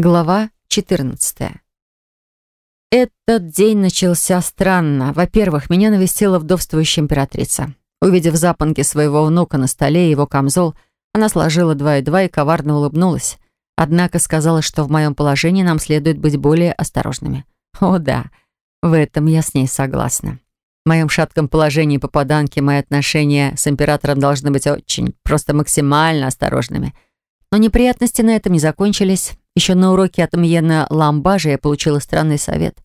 Глава 14. Этот день начался странно. Во-первых, меня навестила вдовствующая императрица. Увидев запонки своего внука на столе и его камзол, она сложила два и два и коварно улыбнулась. Однако сказала, что в моем положении нам следует быть более осторожными. О да, в этом я с ней согласна. В моем шатком положении попаданки мои отношения с императором должны быть очень, просто максимально осторожными. Но неприятности на этом не закончились. Еще на уроке от Мьена Ламбажа я получила странный совет,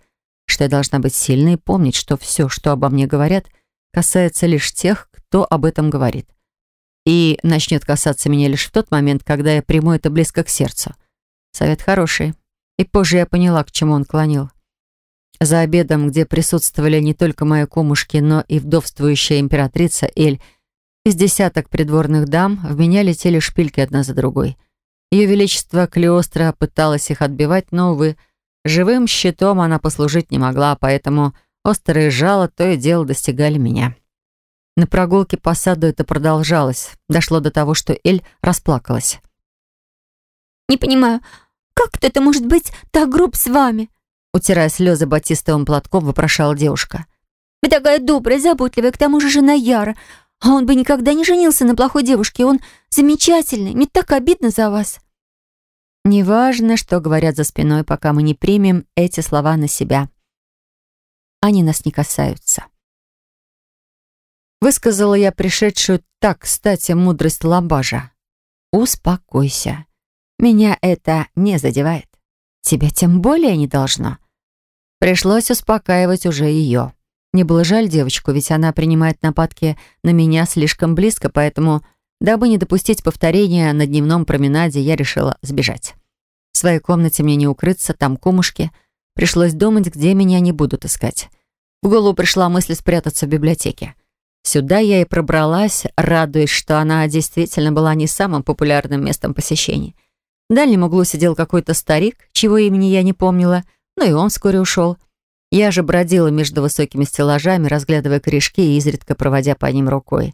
что я должна быть сильной и помнить, что все, что обо мне говорят, касается лишь тех, кто об этом говорит. И начнет касаться меня лишь в тот момент, когда я приму это близко к сердцу. Совет хороший. И позже я поняла, к чему он клонил. За обедом, где присутствовали не только мои кумушки, но и вдовствующая императрица Эль, из десяток придворных дам в меня летели шпильки одна за другой — ее Величество Клеостра пыталась их отбивать, но, увы, живым щитом она послужить не могла, поэтому острые жало то и дело достигали меня. На прогулке по саду это продолжалось. Дошло до того, что Эль расплакалась. «Не понимаю, как кто-то может быть так груб с вами?» Утирая слезы батистовым платком, вопрошала девушка. «Вы такая добрая, заботливая, к тому же жена Яра. А он бы никогда не женился на плохой девушке. Он замечательный. Мне так обидно за вас». Неважно, что говорят за спиной, пока мы не примем эти слова на себя. Они нас не касаются. Высказала я пришедшую так, кстати, мудрость Ламбажа. «Успокойся. Меня это не задевает. Тебя тем более не должно». Пришлось успокаивать уже ее. Мне было жаль девочку, ведь она принимает нападки на меня слишком близко, поэтому Дабы не допустить повторения на дневном променаде, я решила сбежать. В своей комнате мне не укрыться, там комушки. Пришлось думать, где меня не будут искать. В голову пришла мысль спрятаться в библиотеке. Сюда я и пробралась, радуясь, что она действительно была не самым популярным местом посещений. В дальнем углу сидел какой-то старик, чего имени я не помнила, но и он вскоре ушел. Я же бродила между высокими стеллажами, разглядывая корешки и изредка проводя по ним рукой.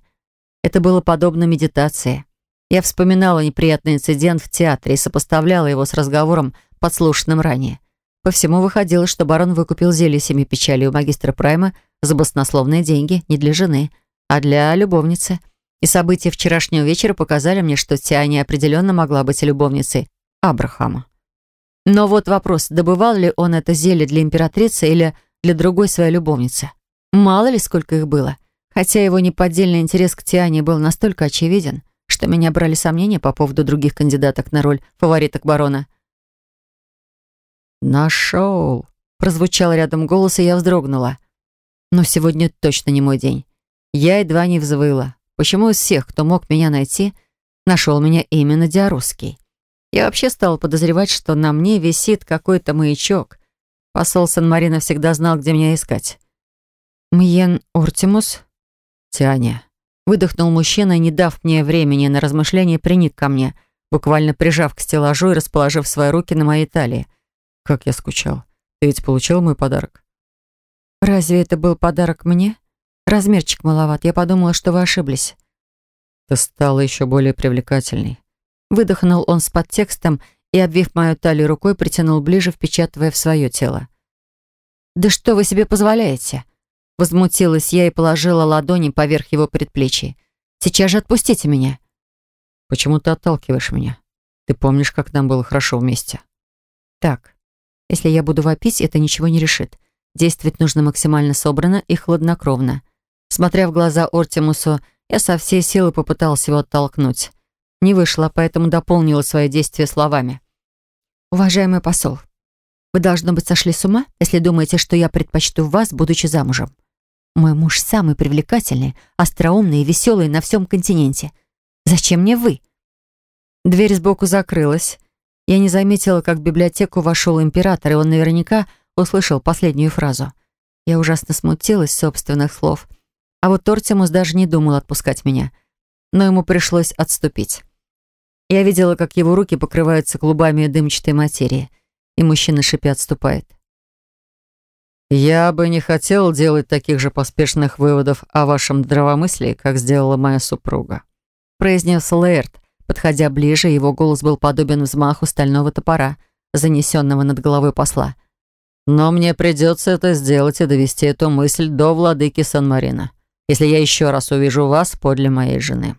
Это было подобно медитации. Я вспоминала неприятный инцидент в театре и сопоставляла его с разговором, подслушанным ранее. По всему выходило, что барон выкупил зелье семи печали у магистра Прайма за баснословные деньги не для жены, а для любовницы. И события вчерашнего вечера показали мне, что Тиане определенно могла быть любовницей Абрахама. Но вот вопрос, добывал ли он это зелье для императрицы или для другой своей любовницы? Мало ли, сколько их было — Хотя его неподдельный интерес к Тиане был настолько очевиден, что меня брали сомнения по поводу других кандидаток на роль фавориток барона. «Нашел!» — прозвучал рядом голос, и я вздрогнула. Но сегодня точно не мой день. Я едва не взвыла. Почему из всех, кто мог меня найти, нашел меня именно Диарусский? Я вообще стала подозревать, что на мне висит какой-то маячок. Посол Сан-Марина всегда знал, где меня искать. «Мьен Ортимус?» «Тяня». Выдохнул мужчина не дав мне времени на размышление, приник ко мне, буквально прижав к стеллажу и расположив свои руки на моей талии. Как я скучал. Ты ведь получил мой подарок? Разве это был подарок мне? Размерчик маловат. Я подумала, что вы ошиблись. Ты стала еще более привлекательной. Выдохнул он с подтекстом и, обвив мою талию рукой, притянул ближе, впечатывая в свое тело. «Да что вы себе позволяете?» Возмутилась я и положила ладони поверх его предплечий. «Сейчас же отпустите меня». «Почему ты отталкиваешь меня? Ты помнишь, как нам было хорошо вместе?» «Так, если я буду вопить, это ничего не решит. Действовать нужно максимально собрано и хладнокровно». Смотря в глаза Ортимусу, я со всей силы попыталась его оттолкнуть. Не вышло, поэтому дополнила свои действия словами. «Уважаемый посол, вы, должно быть, сошли с ума, если думаете, что я предпочту вас, будучи замужем. Мой муж самый привлекательный, остроумный и веселый на всем континенте. Зачем мне вы?» Дверь сбоку закрылась. Я не заметила, как в библиотеку вошел император, и он наверняка услышал последнюю фразу. Я ужасно смутилась собственных слов. А вот Тортимус даже не думал отпускать меня. Но ему пришлось отступить. Я видела, как его руки покрываются клубами дымчатой материи, и мужчина шипя отступает. «Я бы не хотел делать таких же поспешных выводов о вашем здравомыслии, как сделала моя супруга», произнес Лэрд, подходя ближе, его голос был подобен взмаху стального топора. занесенного над головой посла. «Но мне придется это сделать и довести эту мысль до владыки Сан-Марина, если я еще раз увижу вас подле моей жены».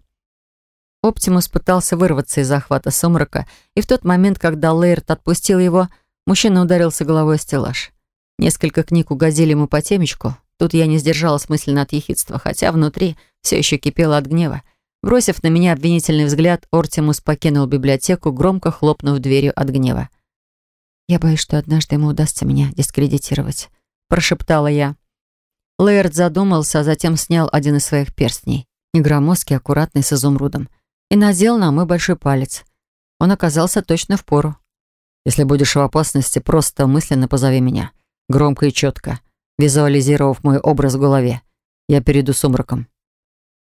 Оптимус пытался вырваться из захвата сумрака, и в тот момент, когда Лейерт отпустил его, мужчина ударился головой о стеллаж. Несколько книг угодили ему по темечку. Тут я не сдержалась мысленно от ехидства, хотя внутри все еще кипело от гнева. Бросив на меня обвинительный взгляд, Ортимус покинул библиотеку, громко хлопнув дверью от гнева. «Я боюсь, что однажды ему удастся меня дискредитировать», — прошептала я. Лейерт задумался, а затем снял один из своих перстней, негромоздкий, аккуратный, с изумрудом, и надел на мой большой палец. Он оказался точно в пору. «Если будешь в опасности, просто мысленно позови меня, громко и четко, визуализировав мой образ в голове. Я перейду сумраком».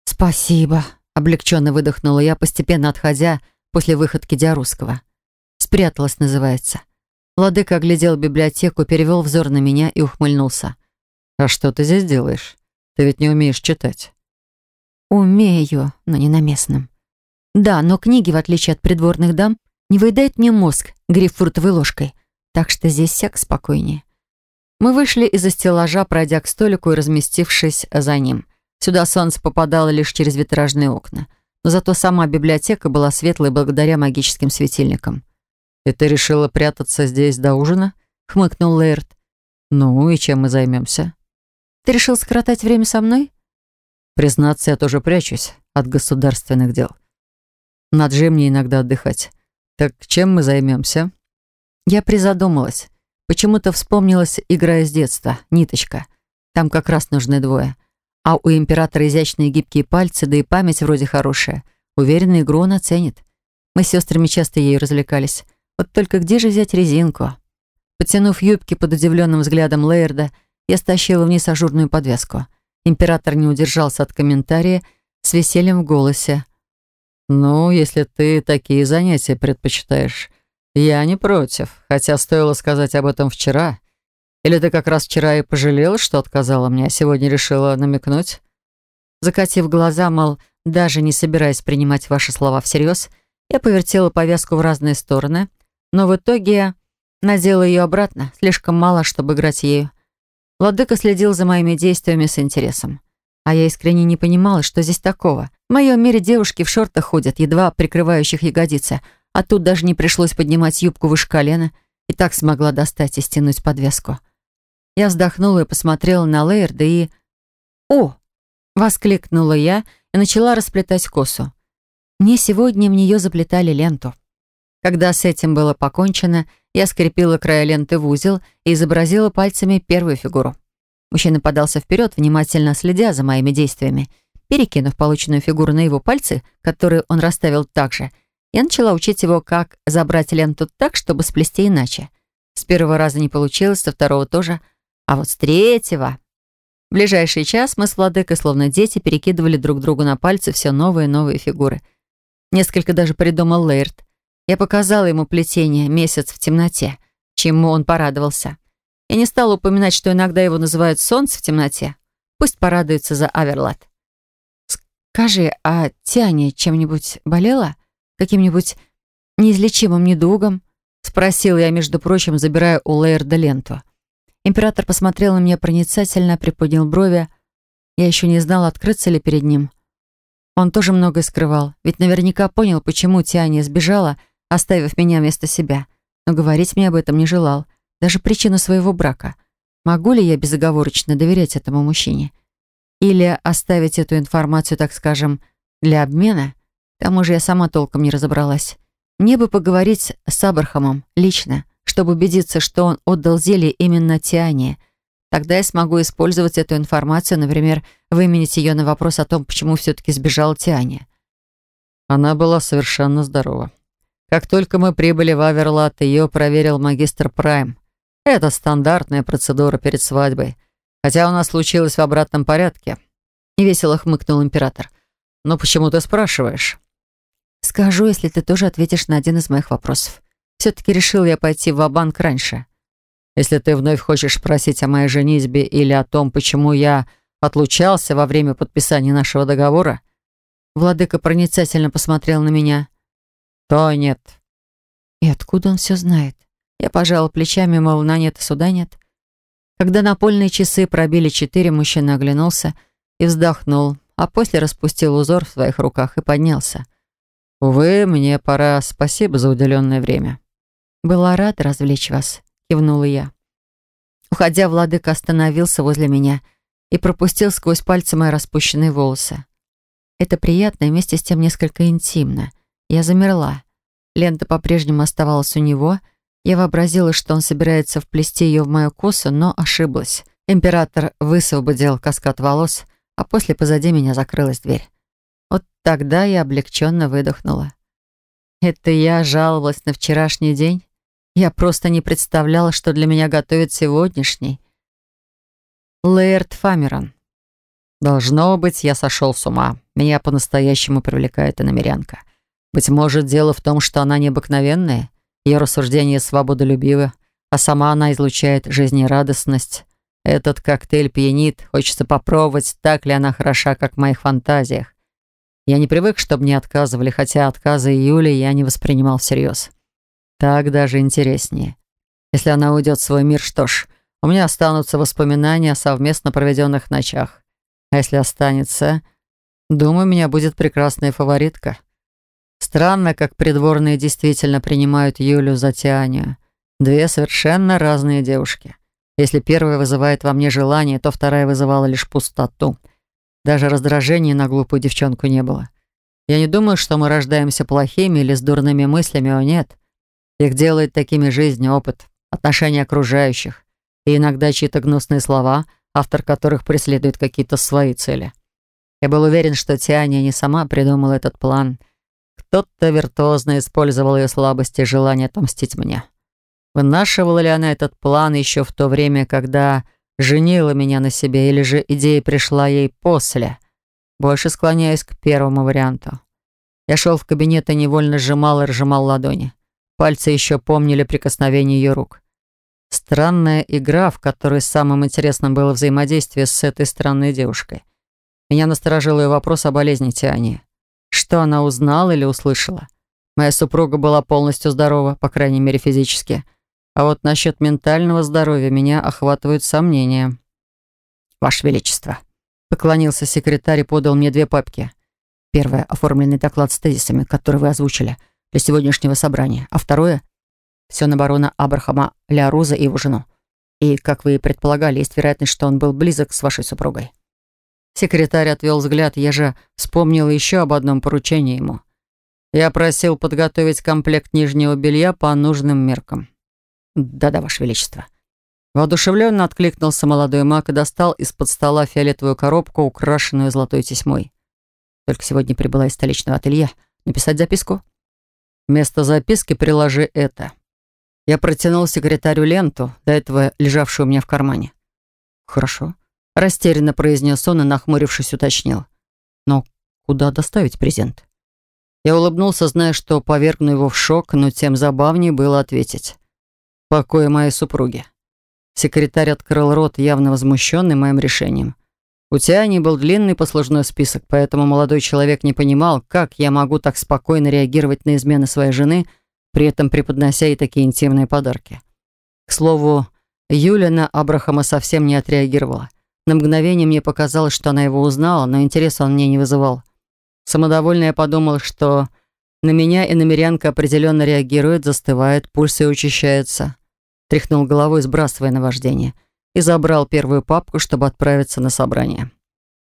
«Спасибо», Облегченно выдохнула я, постепенно отходя после выходки Диарусского. «Спряталась» называется. Владыка оглядел библиотеку, перевел взор на меня и ухмыльнулся. «А что ты здесь делаешь? Ты ведь не умеешь читать». «Умею, но не на местном. Да, но книги, в отличие от придворных дам, не выедают мне мозг грейпфрутовой ложкой, так что здесь всяк спокойнее». Мы вышли из-за стеллажа, пройдя к столику и разместившись за ним – Сюда солнце попадало лишь через витражные окна. Но зато сама библиотека была светлой благодаря магическим светильникам. «И ты решила прятаться здесь до ужина?» — хмыкнул Лейерт. «Ну и чем мы займемся?» «Ты решил скоротать время со мной?» «Признаться, я тоже прячусь от государственных дел. Над же мне иногда отдыхать. Так чем мы займемся?» Я призадумалась. Почему-то вспомнилась игра из детства, ниточка. Там как раз нужны двое — а у императора изящные гибкие пальцы, да и память вроде хорошая. Уверена, игру он оценит. Мы с сестрами часто ею развлекались. Вот только где же взять резинку? Потянув юбки под удивленным взглядом Лейерда, я стащила вниз ажурную подвеску. Император не удержался от комментария с весельем в голосе. «Ну, если ты такие занятия предпочитаешь, я не против, хотя стоило сказать об этом вчера. Или ты как раз вчера и пожалела, что отказала мне, а сегодня решила намекнуть?» Закатив глаза, мол, даже не собираясь принимать ваши слова всерьез, я повертела повязку в разные стороны, но в итоге надела ее обратно, слишком мало, чтобы играть ею. Владыка следил за моими действиями с интересом. А я искренне не понимала, что здесь такого. В моем мире девушки в шортах ходят, едва прикрывающих ягодицы, а тут даже не пришлось поднимать юбку выше колена, и так смогла достать и стянуть подвеску. Я вздохнула и посмотрела на Лейерда и... «О!» — воскликнула я и начала расплетать косу. Мне сегодня в нее заплетали ленту. Когда с этим было покончено, я скрепила края ленты в узел и изобразила пальцами первую фигуру. Мужчина подался вперед, внимательно следя за моими действиями. Перекинув полученную фигуру на его пальцы, которые он расставил так же, я начала учить его, как забрать ленту так, чтобы сплести иначе. С первого раза не получилось, со второго тоже — а вот с третьего... В ближайший час мы с владыкой, словно дети, перекидывали друг другу на пальцы все новые и новые фигуры. Несколько даже придумал Лейрт. Я показала ему плетение «Месяц в темноте», чему он порадовался. Я не стала упоминать, что иногда его называют «Солнце в темноте». Пусть порадуется за Аверлад. «Скажи, а Тяня чем-нибудь болела? Каким-нибудь неизлечимым недугом?» Спросил я, между прочим, забирая у Лейерда ленту. Император посмотрел на меня проницательно, приподнял брови. Я еще не знала, открыться ли перед ним. Он тоже многое скрывал, ведь наверняка понял, почему Тиане сбежала, оставив меня вместо себя. Но говорить мне об этом не желал, даже причину своего брака. Могу ли я безоговорочно доверять этому мужчине? Или оставить эту информацию, так скажем, для обмена? К тому же я сама толком не разобралась. Мне бы поговорить с Абрахамом лично чтобы убедиться, что он отдал зелье именно Тиане. Тогда я смогу использовать эту информацию, например, выменить ее на вопрос о том, почему все-таки сбежала Тиане. Она была совершенно здорова. Как только мы прибыли в Аверлат, ее проверил магистр Прайм. Это стандартная процедура перед свадьбой. Хотя у нас случилось в обратном порядке. Невесело хмыкнул император. Но почему ты спрашиваешь? Скажу, если ты тоже ответишь на один из моих вопросов. Все-таки решил я пойти в банк раньше. Если ты вновь хочешь спросить о моей женитьбе или о том, почему я отлучался во время подписания нашего договора, владыка проницательно посмотрел на меня, то нет. И откуда он все знает? Я пожала плечами, мол, на нет и суда нет. Когда напольные часы пробили четыре, мужчина оглянулся и вздохнул, а после распустил узор в своих руках и поднялся. «Увы, мне пора. Спасибо за уделенное время». «Была рада развлечь вас», — кивнула я. Уходя, владыка остановился возле меня и пропустил сквозь пальцы мои распущенные волосы. Это приятно и вместе с тем несколько интимно. Я замерла. Лента по-прежнему оставалась у него. Я вообразила, что он собирается вплести ее в мою косу, но ошиблась. Император высвободил каскад волос, а после позади меня закрылась дверь. Вот тогда я облегченно выдохнула. Это я жаловалась на вчерашний день? Я просто не представляла, что для меня готовит сегодняшний. Лэрд Фамерон. Должно быть, я сошел с ума. Меня по-настоящему привлекает иномерянка. Быть может, дело в том, что она необыкновенная, ее рассуждения свободолюбивы, а сама она излучает жизнерадостность. Этот коктейль пьянит, хочется попробовать, так ли она хороша, как в моих фантазиях. Я не привык, чтобы мне отказывали, хотя отказы Юли я не воспринимал всерьез. Так даже интереснее. Если она уйдет в свой мир, что ж, у меня останутся воспоминания о совместно проведенных ночах. А если останется, думаю, у меня будет прекрасная фаворитка. Странно, как придворные действительно принимают Юлю за Тианию. Две совершенно разные девушки. Если первая вызывает во мне желание, то вторая вызывала лишь пустоту — даже раздражения на глупую девчонку не было. Я не думаю, что мы рождаемся плохими или с дурными мыслями, о нет. Их делает такими жизнь, опыт, отношения окружающих и иногда чьи-то гнусные слова, автор которых преследует какие-то свои цели. Я был уверен, что Тиания не сама придумала этот план. Кто-то виртуозно использовал ее слабости и желание отомстить мне. Вынашивала ли она этот план еще в то время, когда женила меня на себе, или же идея пришла ей после. Больше склоняюсь к первому варианту. Я шел в кабинет и невольно сжимал и разжимал ладони. Пальцы еще помнили прикосновение ее рук. Странная игра, в которой самым интересным было взаимодействие с этой странной девушкой. Меня насторожил ее вопрос о болезни Тиани. Что она узнала или услышала? Моя супруга была полностью здорова, по крайней мере физически. А вот насчет ментального здоровья меня охватывают сомнения. «Ваше Величество», — поклонился секретарь и подал мне две папки. Первое — оформленный доклад с тезисами, который вы озвучили для сегодняшнего собрания, а второе — все на барона Абрахама Леоруза и его жену. И, как вы и предполагали, есть вероятность, что он был близок с вашей супругой. Секретарь отвел взгляд, я же вспомнил еще об одном поручении ему. Я просил подготовить комплект нижнего белья по нужным меркам. «Да-да, Ваше Величество». Воодушевленно откликнулся молодой маг и достал из-под стола фиолетовую коробку, украшенную золотой тесьмой. Только сегодня прибыла из столичного ателье. Написать записку? Вместо записки приложи это. Я протянул секретарю ленту, до этого лежавшую у меня в кармане. «Хорошо», — растерянно произнес он и, нахмурившись, уточнил. «Но куда доставить презент?» Я улыбнулся, зная, что повергну его в шок, но тем забавнее было ответить покое моей супруги. Секретарь открыл рот, явно возмущенный моим решением. У Тиани был длинный послужной список, поэтому молодой человек не понимал, как я могу так спокойно реагировать на измены своей жены, при этом преподнося ей такие интимные подарки. К слову, Юля на Абрахама совсем не отреагировала. На мгновение мне показалось, что она его узнала, но интерес он мне не вызывал. Самодовольно я подумал, что на меня и намерянка определенно реагирует, застывает, пульс ее учащается. Тряхнул головой, сбрасывая наваждение, и забрал первую папку, чтобы отправиться на собрание.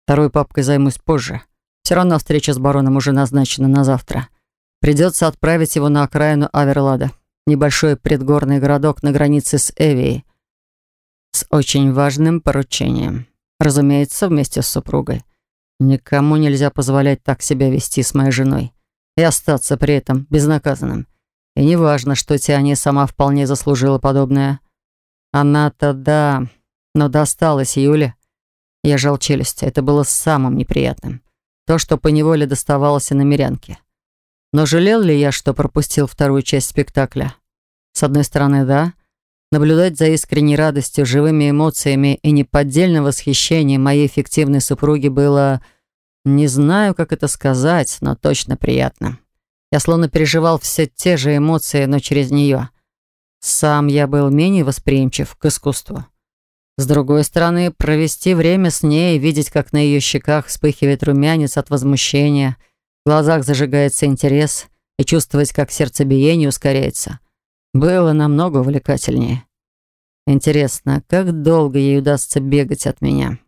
Второй папкой займусь позже. Все равно встреча с бароном уже назначена на завтра. Придется отправить его на окраину Аверлада, небольшой предгорный городок на границе с Эвией, с очень важным поручением. Разумеется, вместе с супругой. Никому нельзя позволять так себя вести с моей женой и остаться при этом безнаказанным. И неважно, что Тиане сама вполне заслужила подобное. Она-то да, но досталась Юле. Я жал челюсти, это было самым неприятным. То, что поневоле доставалось и на мирянке. Но жалел ли я, что пропустил вторую часть спектакля? С одной стороны, да. Наблюдать за искренней радостью, живыми эмоциями и неподдельным восхищением моей фиктивной супруги было не знаю, как это сказать, но точно приятно. Я словно переживал все те же эмоции, но через нее. Сам я был менее восприимчив к искусству. С другой стороны, провести время с ней, видеть, как на ее щеках вспыхивает румянец от возмущения, в глазах зажигается интерес и чувствовать, как сердцебиение ускоряется, было намного увлекательнее. Интересно, как долго ей удастся бегать от меня?»